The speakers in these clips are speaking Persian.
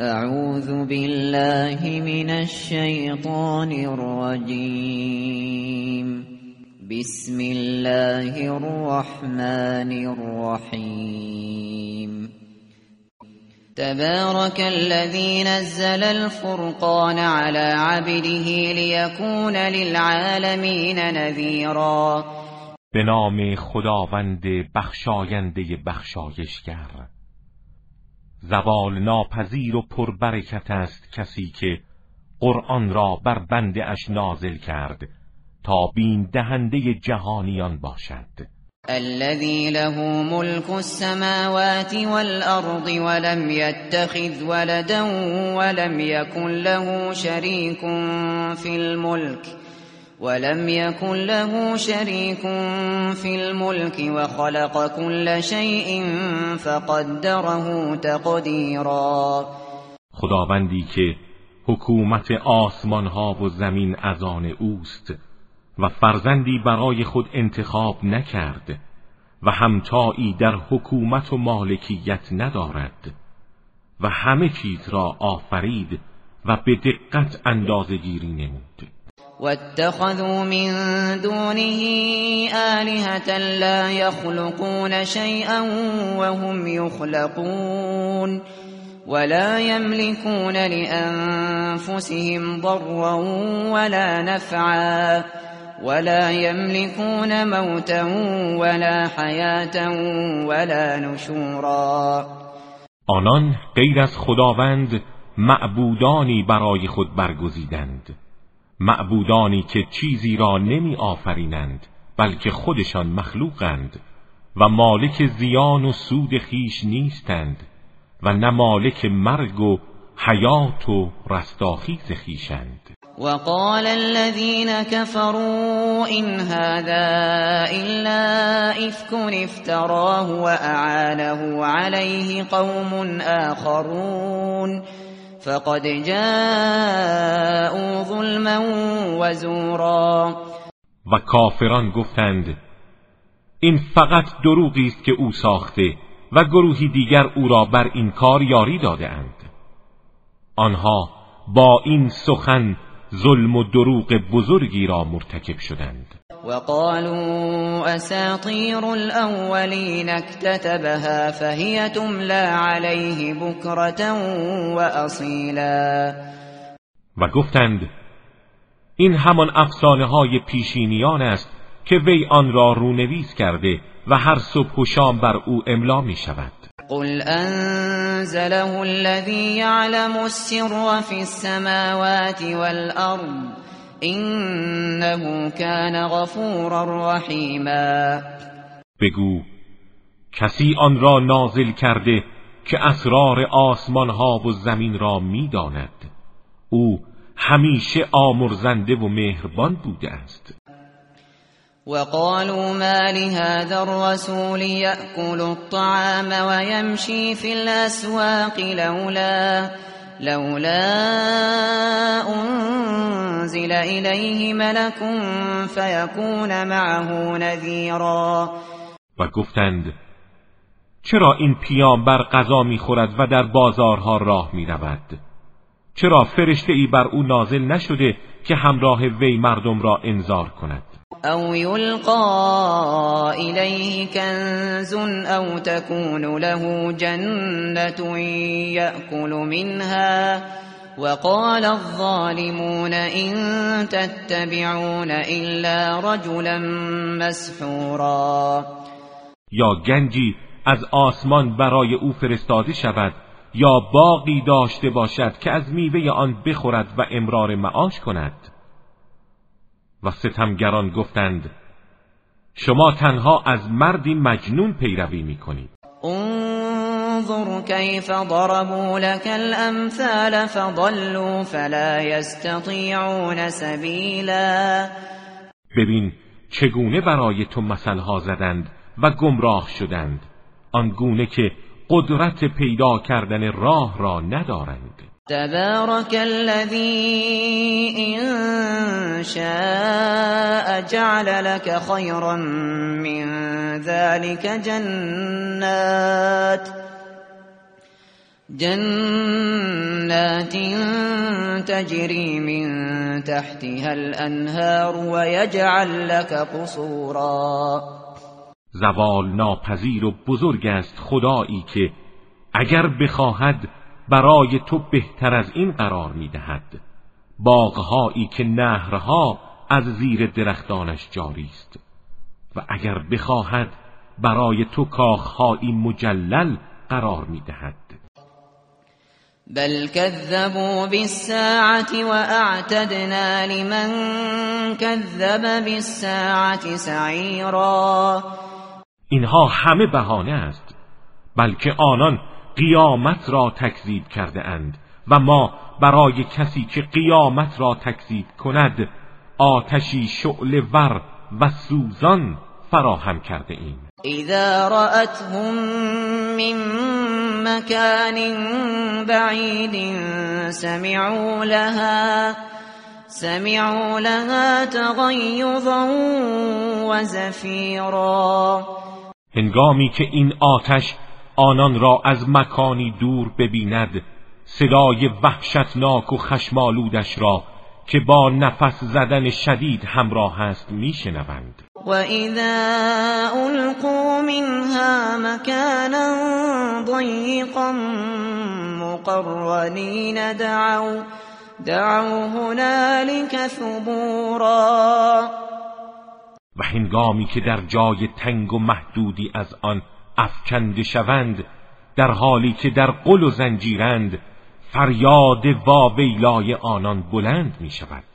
اعوذ بالله من الشیطان الرجیم بسم الله الرحمن الرحیم تبارك الذي نزل الفرقان على عبده ليكون للعالمين نذيرا. به نام خداوند بخشاینده بخشایشگر. زوال ناپذیر و پربرکت است کسی که قرآن را بر بنده اش نازل کرد تا بین دهنده جهانیان باشد. الذي له ملك السماوات والأرض ولم يتخذ ولدا ولم يكن له شريك في الملك. ولم يكن له شريك في الملك وخلق كل شيء فقدره تقديرا. خداوندی که حکومت آسمان ها و زمین از آن اوست و فرزندی برای خود انتخاب نکرد و همتایی در حکومت و مالکیت ندارد و همه چیز را آفرید و به دقت اندازه گیری نمود. واتخذوا من دونه آلهة لا يخلقون شيئا وهم يخلقون ولا يملكون لأنفسهم ضرا ولا نفعا ولا يملكون موتا ولا حياة ولا نشورا. آنان غیر از خداوند معبودانی برای خود برگزیدند. معبودانی که چیزی را نمی آفرینند بلکه خودشان مخلوقند و مالک زیان و سود خیش نیستند و نه مالک مرگ و حیات و رستاخیز خیشند وقال الذين كفروا إن هذا إلا إفك افتراه وأعانه عليه قوم آخرون. فقد جاءوا ظلما وزورا. و کافران گفتند این فقط دروغی است که او ساخته و گروهی دیگر او را بر این کار یاری داده اند آنها با این سخن ظلم و دروغ بزرگی را مرتکب شدند. وقالوا اساطیر الاولین اكتتبها فهي تملا عليه بكرة واصیلا و گفتند این همان افسانه های پیشینیان است که وی آن را رونویس کرده و هر صبح و شام بر او املا می شود قل انزله الذي يعلم السر في السماوات والارض انه كان غفورا رحیما بگو کسی آن را نازل کرده که اسرار آسمان ها و زمین را می‌داند؟ او همیشه آمرزنده و مهربان بوده است. وقالوا ما لهذا الرسول يأكل الطعام ويمشي في الأسواق لولا لولا انزل إليه ملك فيكون معه نذيرا. و گفتند چرا این پیامبر غذا می‌خورد و در بازارها راه می‌رود؟ چرا فرشته ای بر او نازل نشده که همراه وی مردم را انذار کند؟ او يلقى إليه كنز او تكون له جنة يأكل منها. وقال الظالمون إن تتبعون إلا رجلا مسحورا. یا گنجی از آسمان برای او فرستاده شود یا باقی داشته باشد که از میوه آن بخورد و امرار معاش کند؟ و ستمگران گفتند شما تنها از مردی مجنون پیروی می‌کنید. انظر كيف ضربوا لك الامثال فضلوا فلا يستطيعون سبيلا. ببین چگونه برای تو مثلها زدند و گمراه شدند. آنگونه که قدرت پیدا کردن راه را ندارند. تبارك الذي إن شاء جعل لك خيرا من ذلك جنات. جنات تجری من تحتها الانهار ويجعل لك قصورا. زوال ناپذیر و بزرگ است خدایی که اگر بخواهد برای تو بهتر از این قرار می‌دهد. باغهایی که نهرها از زیر درختانش جاری است. و اگر بخواهد برای تو کاخهایی مجلل قرار می‌دهد. بل كذبوا بالساعة واعتدنا لمن كذب بالساعة سعیرا اینها همه بهانه است بلکه آنان قیامت را تکذیب کرده اند و ما برای کسی که قیامت را تکذیب کند آتشی شعله ور و سوزان فراهم کرده ایم. اذا رأتهم من مكان بعید سمعوا لها سمعوا لها تغیظا و زفیرا هنگامی که این آتش آنان را از مکانی دور ببیند صدای وحشتناک و خشمالودش را که با نفس زدن شدید همراه است میشنوند. و اذا القوا منها مكانا ضيقا مقرنين دعوا دعوا هنالك ثبورا. و هنگامی که در جای تنگ و محدودی از آن افکنده شوند در حالی که در قل و زنجیرند فریاد واویلای آنان بلند می شود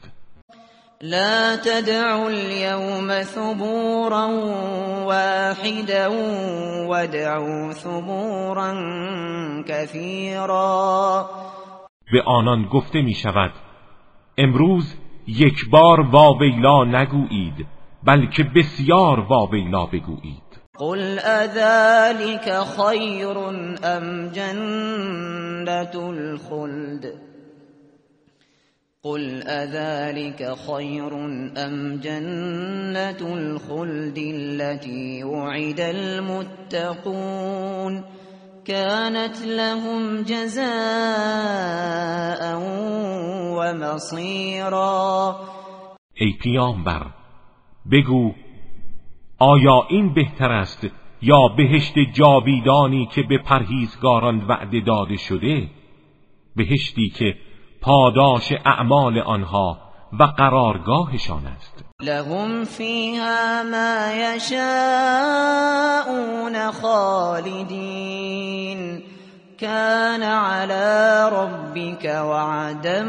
لا تدعوا اليوم ثبورا واحدا ودعوا ثبورا كثيرا. به آنان گفته می شود امروز یک بار واویلا نگویید بلکه بسیار واویلا بگویید. قل اذلك خير ام جنة الخلد؟ قل اذلك خير ام جنة الخلد التي وعد المتقون كانت لهم جزاء ومصيرا ای پیامبر بگو آیا این بهتر است یا بهشت جاویدانی که به پرهیزگاران وعده داده شده؟ بهشتی که پاداش اعمال آنها و قرارگاهشان است. لهم فیها ما یشاءون خالدین. کان علی ربک وعدا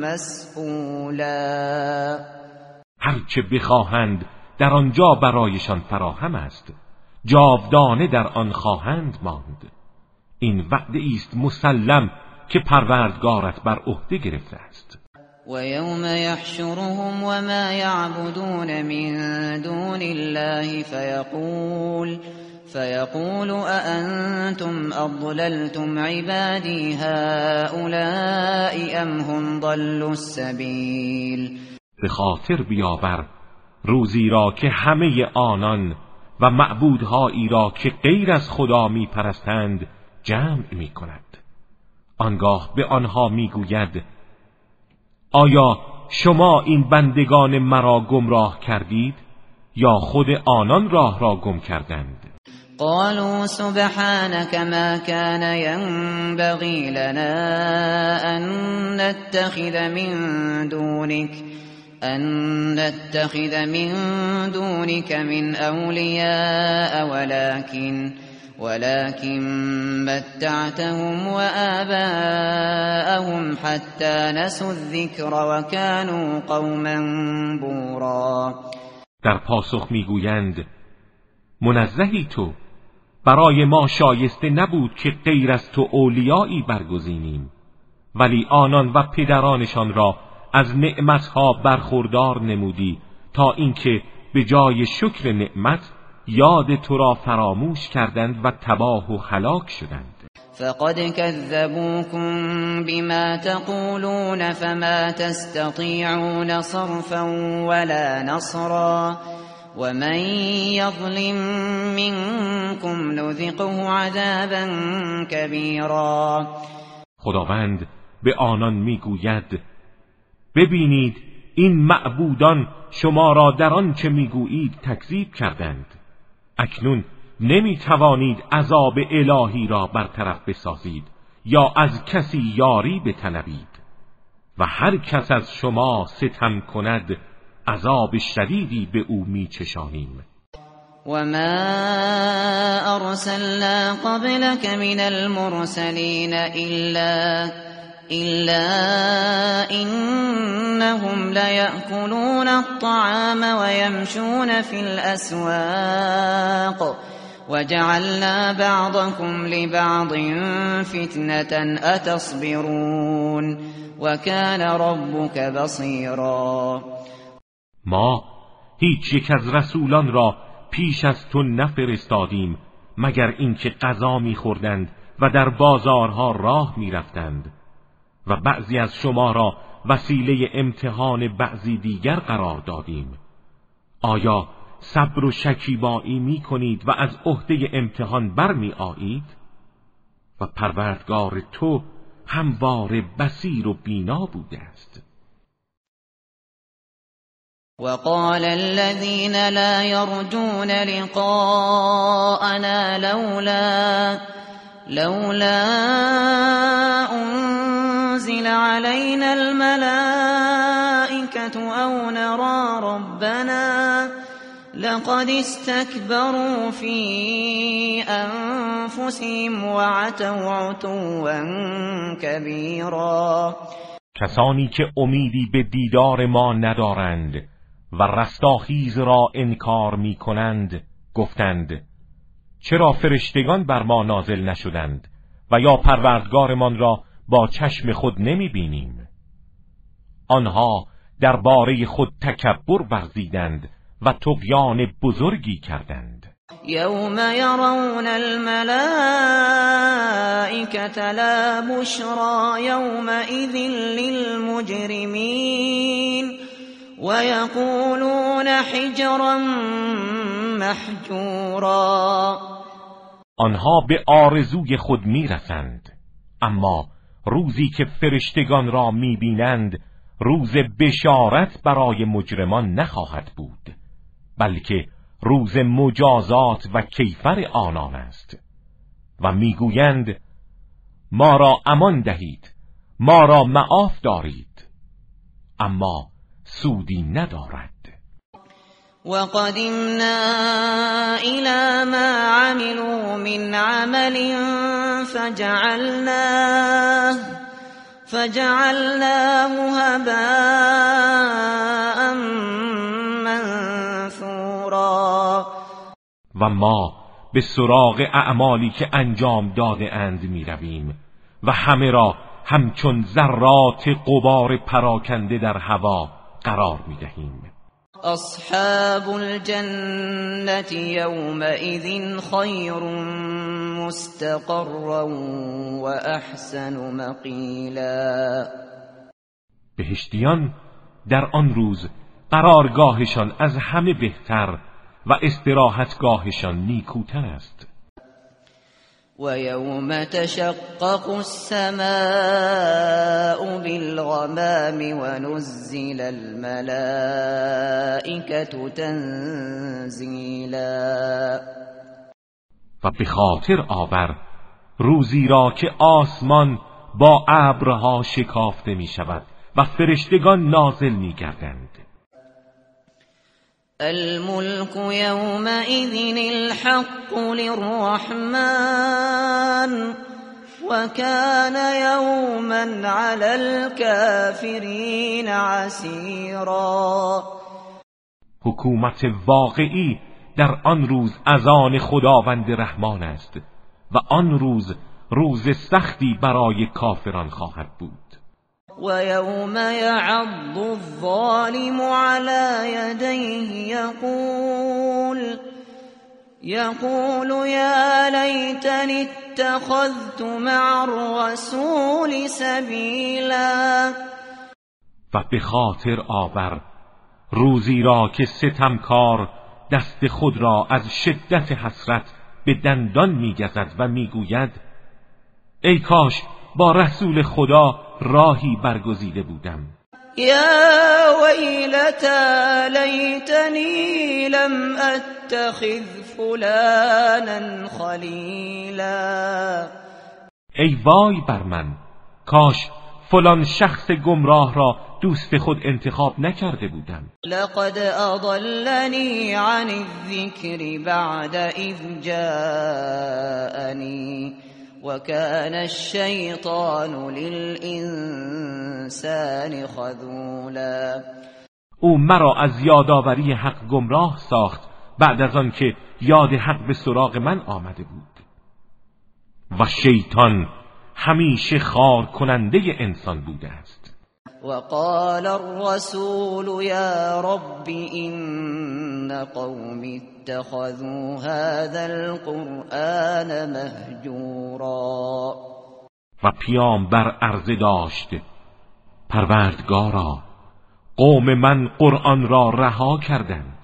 مسئولا. هرچه بخواهند در آنجا برایشان فراهم است جاودانه در آن خواهند ماند. این وعده است مسلم که پروردگارت بر عهده گرفته است. و یوم یحشرهم و ما یعبدون من دون الله فیقول فيقول أأنتم أضللتم عبادي هؤلاء أم هم ضلوا السبيل؟ به خاطر بیاور روزی را که همه آنان و معبودهایی را که غیر از خدا می پرستند جمع می کند آنگاه به آنها می گوید آیا شما این بندگان مرا گمراه کردید یا خود آنان راه را گم کردند؟ قالوا سبحانك ما كان ينبغي لنا أن نتخذ من دونك أن نتخذ من دونك من أولياء ولكن ولكن متعتهم وآباءهم حتى نسوا الذكر وكانوا قوما بورا. در پاسخ می‌گویند منزهی تو برای ما شایسته نبود که غیر از تو اولیایی برگزینیم ولی آنان و پدرانشان را از نعمتها برخوردار نمودی تا اینکه به جای شکر نعمت یاد تو را فراموش کردند و تباه و هلاک شدند. فقد كذبوكم بما تقولون فما تستطيعون صرفا ولا نصرا ومن يظلم منكم نذقه عذابا كبيرا. خداوند به آنان می‌گوید ببینید این معبودان شما را در آنچه می‌گویید تکذیب کردند. اکنون نمی توانید عذاب الهی را برطرف بسازید یا از کسی یاری بطلبید. و هر کس از شما ستم کند عذاب شدیدی به او میچشانیم. وما أرسلنا قبلك من المرسلين إلا إلا إنهم ليأكلون الطعام ويمشون في الأسواق. وجعلنا بعضكم لبعض فتنة أتصبرون. وكان ربك بصيرا. ما هیچ یک از رسولان را پیش از تو نفرستادیم مگر اینکه غذا میخوردند و در بازارها راه می‌رفتند. و بعضی از شما را وسیله امتحان بعضی دیگر قرار دادیم. آیا صبر و شکیبایی می کنید و از عهده امتحان برمی آیید؟ و پروردگار تو هموار بسیر و بینا بوده است. وقال الذين لا يرجون لقاءنا لولا لولا أنزل علينا الملائكة أو نرى ربنا لقد استكبروا في أنفسهم وعتوا عتوا كبيرا. کسانی که امیدی به دیدار ما ندارند و رستاخیز را انکار می کنند گفتند چرا فرشتگان بر ما نازل نشدند و یا پروردگارمان را با چشم خود نمی بینیم آنها درباره خود تکبر ورزیدند و تقیان بزرگی کردند. یوم یرون الملائکت لا بشرا یومئذ للمجرمین ويقولون حجرا محجورا. آنها به آرزوی خود می‌رسند. اما روزی که فرشتگان را می‌بینند روز بشارت برای مجرمان نخواهد بود بلکه روز مجازات و کیفر آنان است. و می‌گویند ما را امان دهید ما را معاف دارید اما سودی ندارد. وقدمنا الى ما عملوا من عمل فجعلناه فجعلناه هباء منثورا. و ما به سراغ اعمالی که انجام داده اند می رویم و همه را همچون ذرات قبار پراکنده در هوا قرار می دهیم اصحاب الجنة يومئذ خیر مستقرا و احسن مقیلا بهشتیان در آن روز قرارگاهشان از همه بهتر و استراحتگاهشان نیکوتر است. ويوم تشقق السماء بالغمام ونزل الملائكة تنزیلا و به خاطر آور روزی را که آسمان با ابرها شکافته می شود و فرشتگان نازل می گردند الملك يومئذ الحق للرحمن وكان يوما على الكافرين عسيرا. حکومت واقعی در آن روز از آن خداوند رحمان است و آن روز روز سختی برای کافران خواهد بود. ويوم يعض الظالم على يديه يقول يقول يا ليتني اتخذت مع الرسول سبیلا و به خاطر آور روزی را که ستمکار دست خود را از شدت حسرت به دندان میگزد و می‌گوید ای کاش با رسول خدا راهی برگزیده بودم. یا ویلتا لیتنی لم اتخذ فلانا خلیلا. ای وای بر من کاش فلان شخص گمراه را دوست خود انتخاب نکرده بودم. لقد اضلنی عن الذکر بعد اذ جاءنی. وكان الشیطان للانسان خذولا. او مرا از یادآوری حق گمراه ساخت بعد از آن که یاد حق به سراغ من آمده بود. و شیطان همیشه خار کننده انسان بوده است. وقال الرسول يا رب إن قوم اتخذوا هذا القرآن مهجورا. و بر عرضه داشت پروردگارا قوم من قرآن را رها کردند.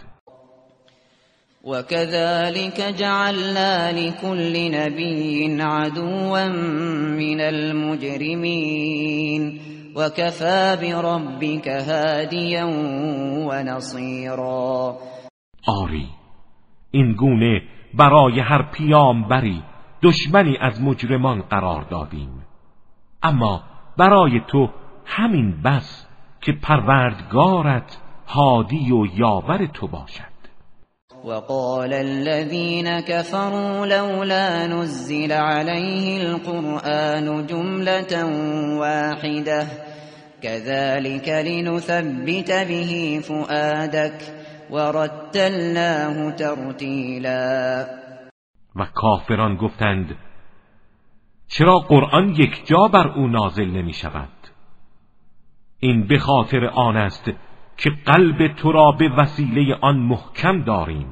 وكذلك جعلنا لكل نبي عدوا من المجرمين. وكفى بربك هاديا ونصيرا. آری این گونه برای هر پیامبری دشمنی از مجرمان قرار دادیم. اما برای تو همین بس که پروردگارت هادی و یاور تو باشد. وقال الذين كفروا لولا نزل عليه القرآن جملة واحدة. كذلك لنثبت به فؤادك ورتلناه ترتیلا و کافران گفتند چرا قرآن یک جا بر او نازل نمی شود این به خاطر آن است که قلب تو را به وسیله آن محکم داریم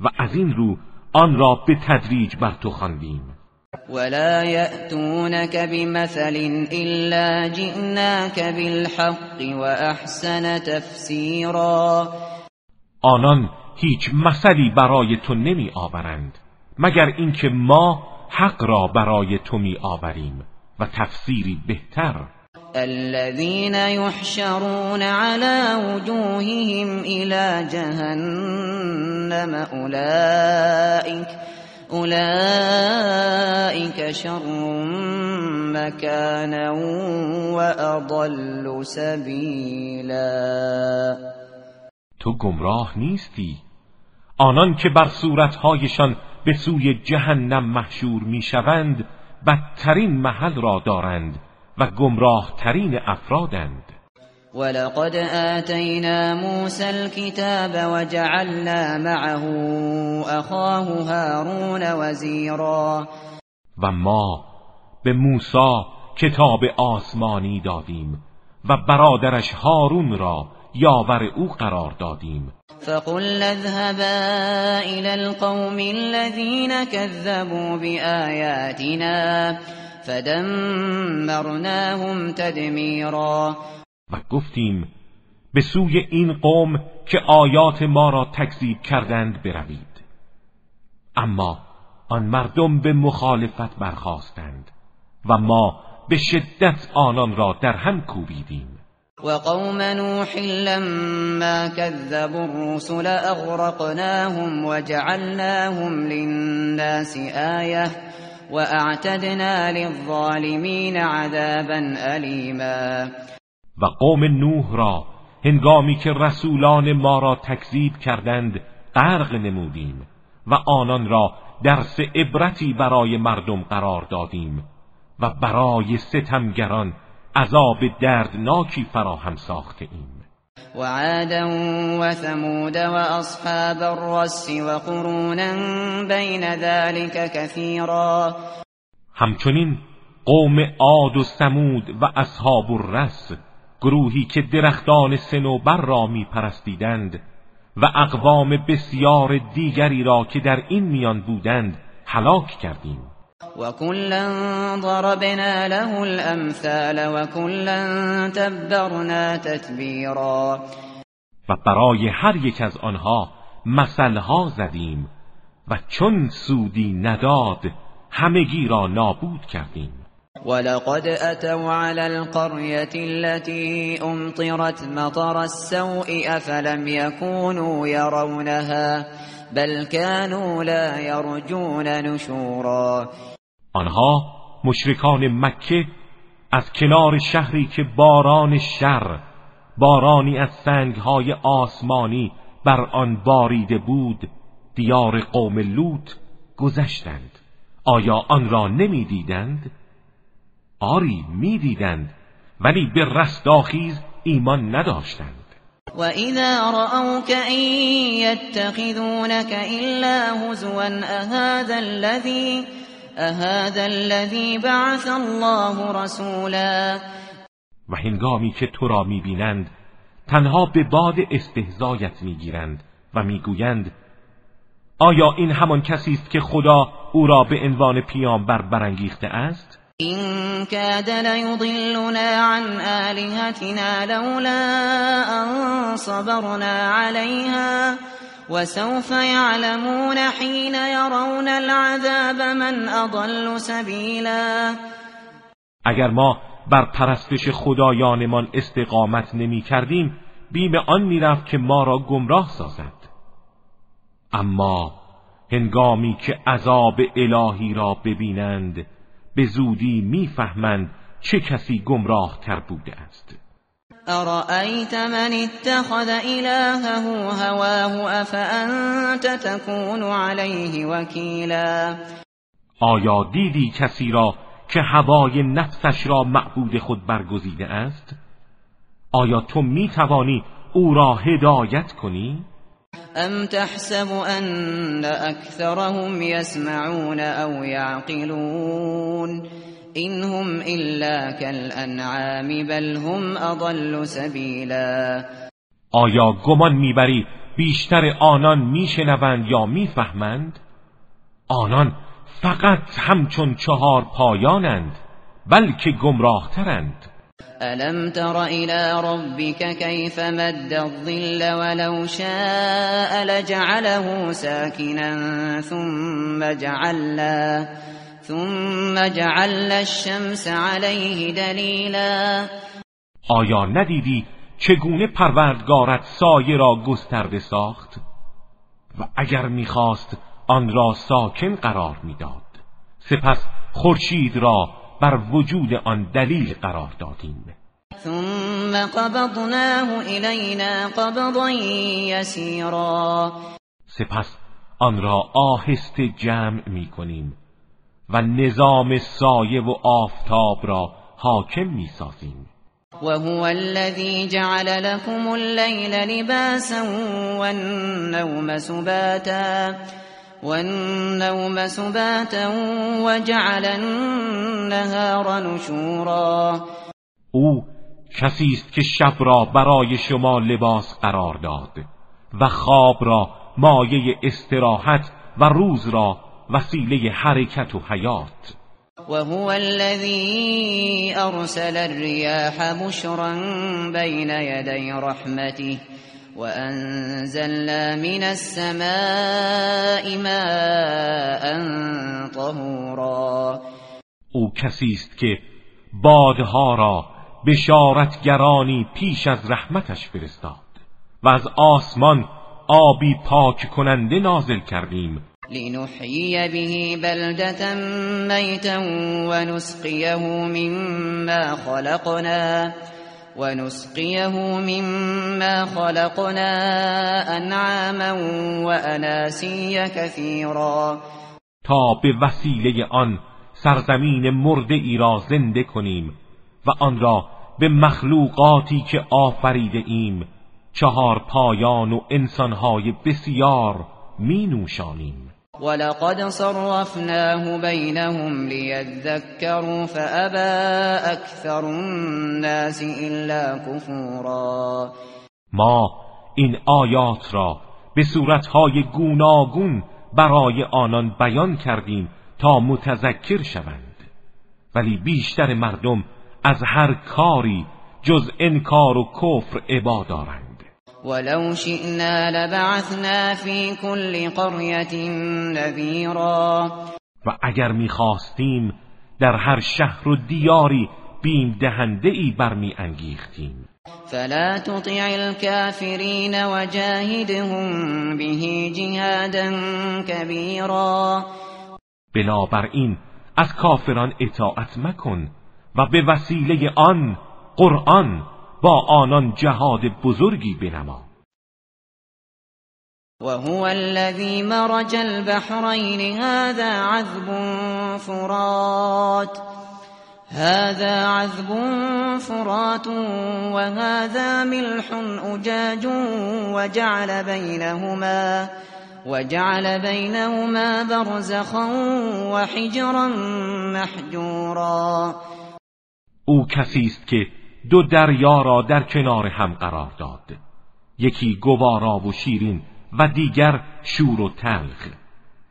و از این رو آن را به تدریج بر تو خواندیم. ولا يأتونك بمثل إلا جئناك بالحق وأحسن تفسیرا آنان هیچ مثلی برای تو نمی آورند مگر اینکه ما حق را برای تو می آوریم و تفسیری بهتر الذين يحشرون على وجوههم إلى جهنم أولئك أولئك شر مكانا وأضل سبيلا. تو گمراه نیستی؟ آنان که بر صورتهایشان به سوی جهنم محشور می‌شوند بدترین محل را دارند. و گمراه ترین افرادند. ولقد آتینا موسى الكتاب وجعلنا معه اخاه هارون وزیرا. و ما به موسی کتاب آسمانی دادیم و برادرش هارون را یاور او قرار دادیم. فقل اذهبا الى القوم الذين كذبوا بآياتنا. فدمرناهم تدمیرا و گفتیم به سوی این قوم که آیات ما را تکذیب کردند بروید. اما آن مردم به مخالفت برخواستند و ما به شدت آنان را در هم کوبیدیم. و قوم نوح لما كذبوا الرسل اغرقناهم وجعلناهم للناس آیه واعتدنا للظالمین عذابا الیما و قوم نوح را هنگامی که رسولان ما را تکذیب کردند غرق نمودیم و آنان را درس عبرتی برای مردم قرار دادیم و برای ستمگران عذاب دردناکی فراهم ساخته ایم وعادا وثمود وأصحاب الرس وقرونا بين ذلك كثيرا. همچنین قوم عاد و سمود و اصحاب الرس گروهی که درختان سنوبر را می پرستیدند و اقوام بسیار دیگری را که در این میان بودند هلاک کردیم. وكلا ضربنا له الامثال وكلا تبرنا تتبیرا و برای هر یک از آنها مثلها زدیم و چون سودی نداد همگی را نابود کردیم. ولقد أتوا على القرية التي أمطرت مطر السوء أفلم يكونوا يرونها بل كانوا لا يرجون نشورا. آنها مشرکان مکه از کنار شهری که باران شر بارانی از سنگهای آسمانی بر آن باریده بود دیار قوم لوط گذشتند. آیا آن را نمی‌دیدند؟ آری می‌دیدند ولی به رستاخیز ایمان نداشتند. و رأوك ان يتخذونك الا هزوا اهذا الذي اهذا الذي بعث الله رسولا و هنگامی که تو را می‌بینند تنها به باد استهزایت می‌گیرند و می‌گویند آیا این همان کسی است که خدا او را به عنوان پیامبر برانگیخته است؟ این کاد لیضلنا عن آلهتنا لولا ان صبرنا عليها وسوف يعلمون حين يرون العذاب من اضل سبیلا اگر ما بر پرستش خدایانمان استقامت نمی کردیم بیم آن می‌رفت که ما را گمراه سازد. اما هنگامی که عذاب الهی را ببینند به زودی می‌فهمند چه کسی گمراه تر بوده است. ارأیت من اتخذ الهه هواه افانت تكون علیه وکیلا آیا دیدی کسی را که هوای نفسش را معبود خود برگزیده است؟ آیا تو می توانی او را هدایت کنی؟ ام تحسب ان اكثرهم يسمعون او يعقلون هم الا كالانعام بل هم اضل سبیلا آیا گمان می‌بری بیشتر آنان میشنوند یا می‌فهمند؟ آنان فقط همچون چهار پایانند بلکه گمراهترند. ألم تر إلى ربك كيف مد الظل ولو شاء لجعله ساكنا ثم جعلنا ثم جعلنا الشمس عليه دلیلا آیا ندیدی چگونه پروردگارت سایه را گسترده ساخت؟ و اگر می‌خواست آن را ساکن قرار می‌داد سپس خورشید را بر وجود آن دلیل قرار دادیم. ثم قبضناه الینا قبضا یسیرا سپس آن را آهسته جمع می کنیم و نظام سایه و آفتاب را حاکم می سازیم. وهو الذي جعل لكم الليل لباسا والنوم سباتا. والنوم سباتا وجعل النهار نشورا. او کسی است که شب را برای شما لباس قرار داد و خواب را مایه استراحت و روز را وسیله حرکت و حیات. وهو الذي ارسل الرياح بشرا بين يدي رحمته. وأنزلنا من السماء ماء طهورا. او کسی است که بادها را بشارتگرانی پیش از رحمتش فرستاد و از آسمان آبی پاک کننده نازل کردیم. لنحیی به بلدتا میتا و نسقیه مما خلقنا. ونسقيه مما خلقنا انعاما واناسيا كثيرا. تا به وسیله آن سرزمین مرده ای را زنده کنیم و آن را به مخلوقاتی که آفریده ایم چهار پایان و انسانهای بسیار می نوشانیم ولقد صرفناه بينهم ليذكروا فأبى أكثر الناس إلا كفورا. ما این آیات را به صورتهای گوناگون برای آنان بیان کردیم تا متذکر شوند. ولی بیشتر مردم از هر کاری جز انکار و کفر عبا دارند. ولو شئنا لبعثنا في كل قرية نذيرا. و اگر می‌خواستیم در هر شهر و دیاری بیم دهنده ای برمی انگیختیم فلا تطع الكافرین وجاهدهم به جهادا کبیرا بنابراین از کافران اطاعت مکن و به وسیله آن قرآن با آنان جهاد بزرگی بنما. وهو الذي مرج البحرين. هذا عذب فرات. هذا عذب فرات وهذا ملح أجاج وجعل بينهما وجعل بينهما برزخا وحجرا محجورا. أو کسی است که دو دریا را در کنار هم قرار داد. یکی گوارا و شیرین و دیگر شور و تلخ.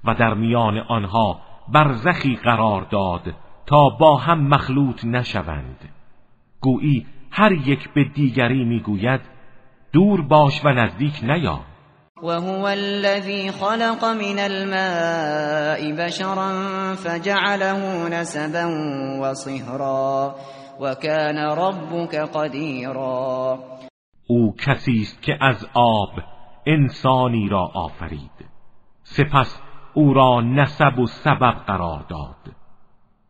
و در میان آنها برزخی قرار داد تا با هم مخلوط نشوند. گویی هر یک به دیگری می‌گوید دور باش و نزدیک نیا. وهو الذي خلق من الماء بشرا فجعله نسبا وصهرا وكان ربك قديرا. او کسی است که از آب انسانی را آفرید. سپس او را نسب و سبب قرار داد.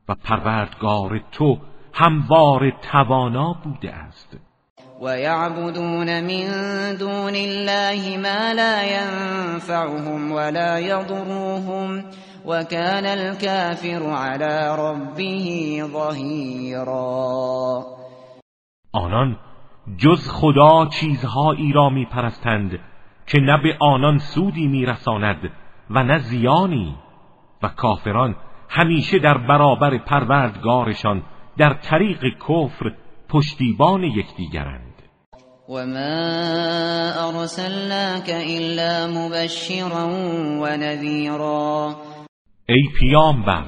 و پروردگار تو هموار توانا بوده است. و یعبدون من دون الله ما لا ينفعهم ولا يضرهم. وكان الكافر على ربه ظهیرا آنان جز خدا چیزهایی را میپرستند که نه به آنان سودی میرساند و نه زیانی. و کافران همیشه در برابر پروردگارشان در طریق کفر پشتیبان یکدیگرند. و ما ارسلناک الا مبشرا و نذیرا ای پیامبر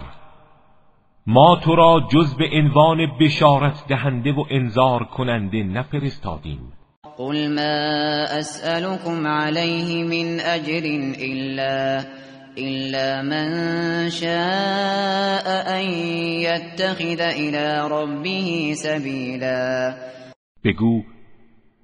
ما تو را جز به عنوان بشارت دهنده و انذار کننده نفرستادیم. قل ما اسألكم عليه من اجر الا إلا من شاء أن يتخذ إلى ربه سبیلا بگو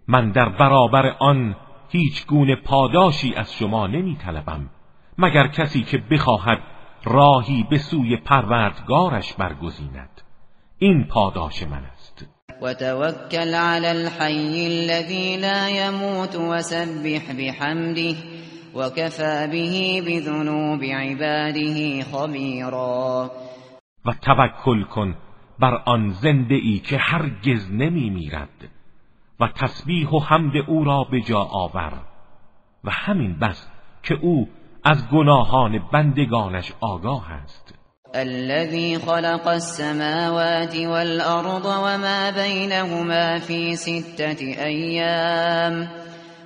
من در برابر آن هیچ گونه پاداشی از شما نمی طلبم مگر کسی که بخواهد راهی به سوی پروردگارش برگزیند. این پاداش من است. و توکل علی الحی الذی لا يموت وسبح بحمده وكفى به بذنوب عباده خبیرا. و توکل کن بر آن زنده ای که هرگز نمی میرد و تسبیح و حمد او را به جا آور. و همین بس که او از گناهان بندگانش آگاه است. الذي خلق السماوات والأرض وما بينهما في ستة أيام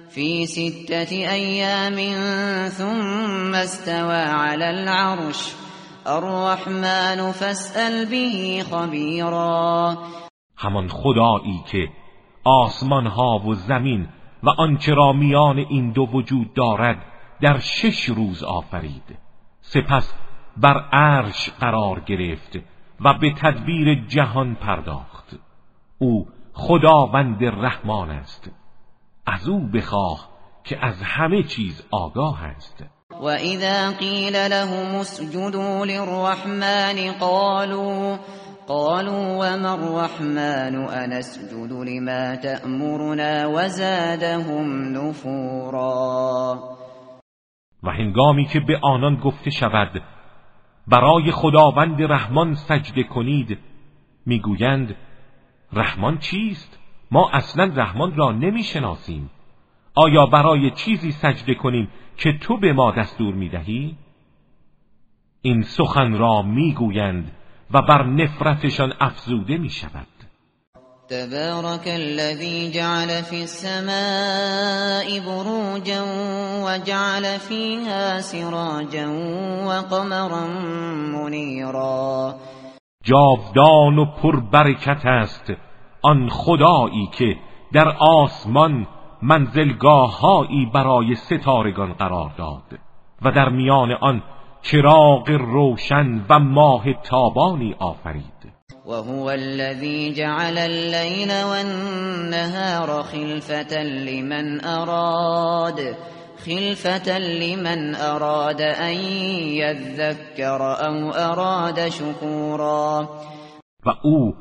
في ستة أيام ثم استوى على العرش. الرحمن فاسأل به خبیرا همان خدایی که آسمان ها و زمین و آنچه را میان این دو وجود دارد در شش روز آفرید. سپس بر عرش قرار گرفت و به تدبیر جهان پرداخت. او خداوند رحمان است. از او بخواه که از همه چیز آگاه است. و اذا قیل لهم اسجدوا للرحمن قالوا قالوا وما الرحمن انسجد لما تأمرنا وزادهم نفورا. و هنگامی که به آنان گفته شود برای خداوند رحمان سجده کنید می‌گویند رحمان چیست؟ ما اصلا رحمان را نمی‌شناسیم. آیا برای چیزی سجده کنیم که تو به ما دستور می‌دهی؟ این سخن را می‌گویند و بر نفرتشان افزوده می شود تبارك الذي جعل في السماء بروجا وجعل فيها سراجا وقمرا منيرا. جاودان و پربرکت است آن خدایی که در آسمان منزلگاههایی برای ستارگان قرار داد و در میان آن چراغ روشن و ماه تابانی آفرید. وهو الذي جعل الليل والنهار خلفة لمن أراد خلفة لمن أراد أن يذكر أو أراد شكورا. و او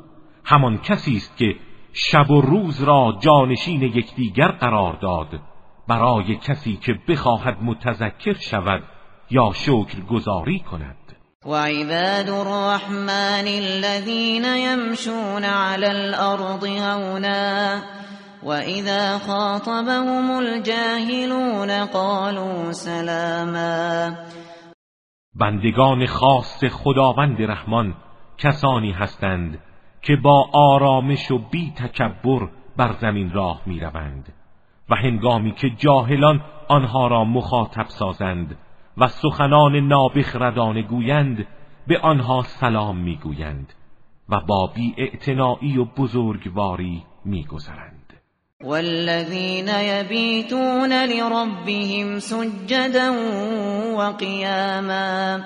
همان کسی است که شب و روز را جانشین یکدیگر قرار داد. برای کسی که بخواهد متذکر شود یا شکر گذاری کند. وعباد الرحمن الذين يمشون على الأرض هونا وإذا خاطبهم الجاهلون قالوا سلاما بندگان خاص خداوند رحمان کسانی هستند که با آرامش و بی تکبر بر زمین راه می روند و هنگامی که جاهلان آنها را مخاطب سازند و سخنان نابخردانه گویند به آنها سلام می‌گویند و با بی و بزرگواری میگذرند. والذین یبیتون لربهم سجدا و قیاما.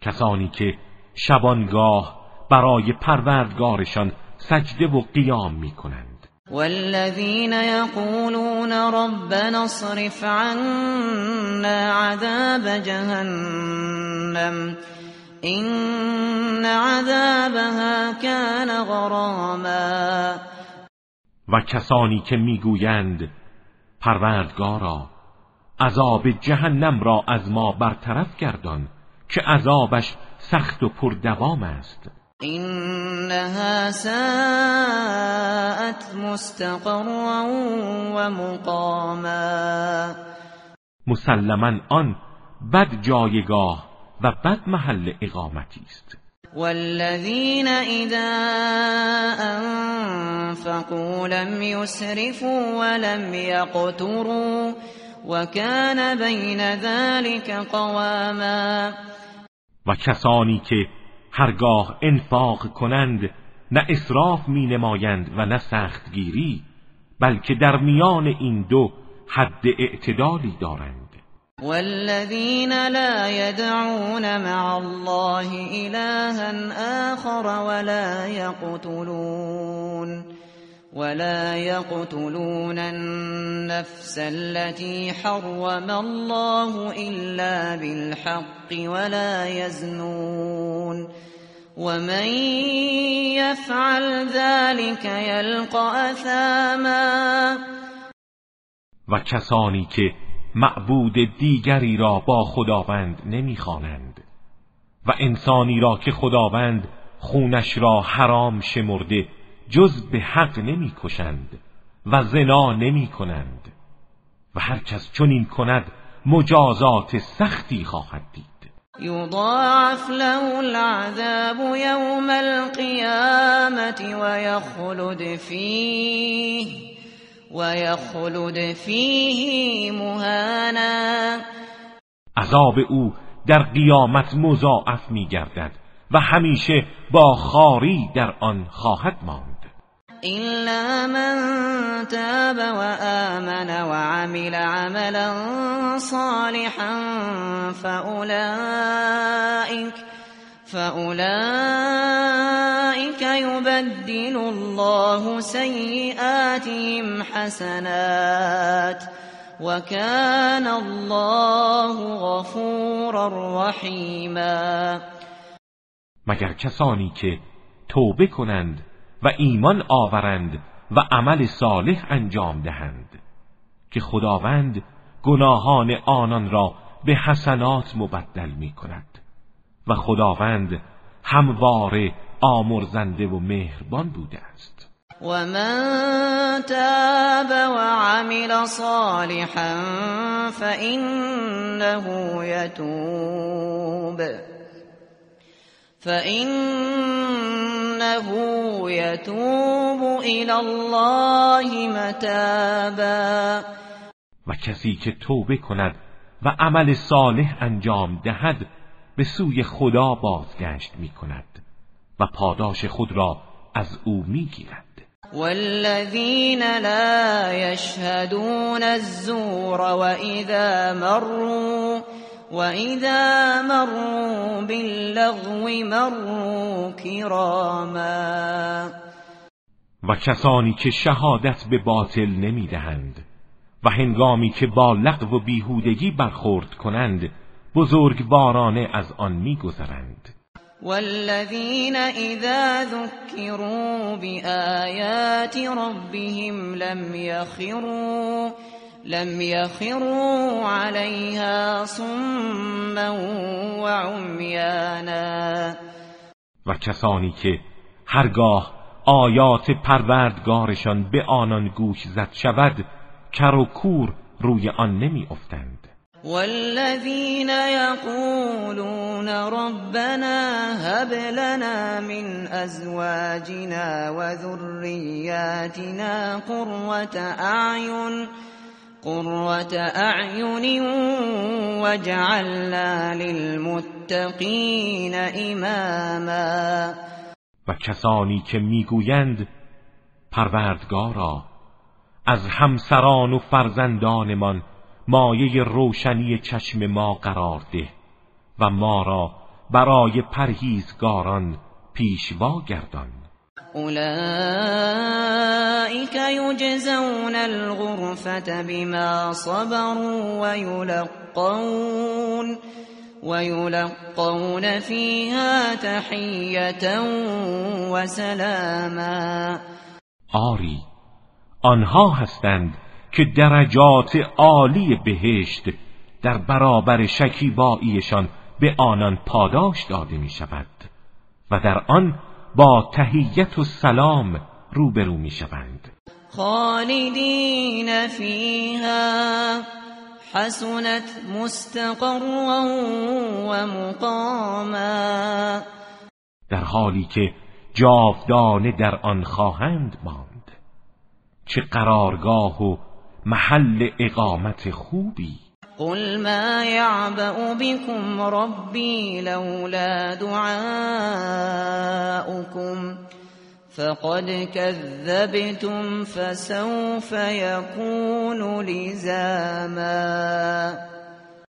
کسانی که شبانگاه برای پروردگارشان سجده و قیام می‌کنند. والذين يقولون ربنا اصرف عنا عذاب جهنم إن عذابها كان غراما. و کسانی که می‌گویند پروردگارا عذاب جهنم را از ما برطرف گردان که عذابش سخت و پردوام است. إنها ساءت مستقرا و مقاما مسلما آن بد جایگاه و بد محل اقامتی است. والذین اذا انفقوا لم يسرفوا ولم يقتروا وكان بين ذلك قواما. و کسانی که هرگاه انفاق کنند نه اصراف می نمایند و نه سختگیری بلکه در میان این دو حد اعتدالی دارند. والذین لا يدعون مع الله إلها آخر ولا يقتلون ولا يقتلون النفس التي حرم الله إلا بالحق ولا يزنون ومن يفعل ذلك يلقى اثاما و کسانی که معبود دیگری را با خداوند نمی‌خوانند و انسانی را که خداوند خونش را حرام شمرده جز به حق نمی کشند و زنا نمی کنند و هر کس چنین کند مجازات سختی خواهد دید. یضاعف له العذاب یوم القیامت و یخلد فیه و یخلد فیه مهانا. عذاب او در قیامت مضاعف می گردد و همیشه با خاری در آن خواهد ماند. إلا من تاب وآمن وعمل عملا صالحا فأولئك فأولئك يبدل الله سيئاتهم حسنات وكان الله غفورا رحيما مگر کسانی که توبه کنند و ایمان آورند و عمل صالح انجام دهند که خداوند گناهان آنان را به حسنات مبدل می کند و خداوند همواره آمرزنده و مهربان بوده است. و من تاب و عمل صالحا فإنه يتوب فإنه يتوب إلى الله متابا و کسی که توبه کند و عمل صالح انجام دهد به سوی خدا بازگشت می کند و پاداش خود را از او می گیرد والذین لا يشهدون الزور وإذا مروا وإذا مروا باللغو مروا كراما و کسانی که شهادت به باطل نمی‌دهند و هنگامی که با لغو و بیهودگی برخورد کنند بزرگوارانه از آن میگذرند. والذین اذا ذکروا بآیات ربهم لم یخروا لم يخروا عليها صما وعميانا. و کسانی که هرگاه آیات پروردگارشان به آنان گوش زد شود کر و کور روی آن نمی افتند. والذین یقولون ربنا هب لنا من ازواجنا وذرياتنا قرة اعین. قرة اعین وجعلنا للمتقین اماما و کسانی که می‌گویند پروردگارا از همسران و فرزندانمان مایه روشنی چشم ما قرار ده و ما را برای پرهیزگاران پیشوا گردان. اولئك یجزون الغرفة بما صبروا ويلقون ويلقون فيها تحية وسلاما. آری آنها هستند که درجات عالی بهشت در برابر شکیباییشان به آنان پاداش داده می شود و در آن با تهیت و سلام روبرو می شوند خالدین فیها حسنت مستقرا و مقاما. در حالی که جاودانه در آن خواهند ماند چه قرارگاه و محل اقامت خوبی قل ما يعبأ بكم ربي لولا دعاؤكم فقد كذبتم فسوف يكون لزاما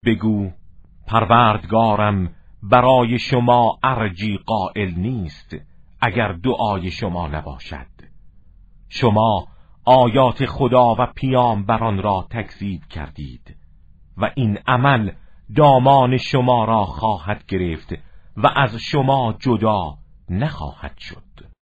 بگو پروردگارم برای شما ارجی قائل نیست اگر دعای شما نباشد. شما آیات خدا و پیامبران را تکذیب کردید. و این عمل دامان شما را خواهد گرفت و از شما جدا نخواهد شد.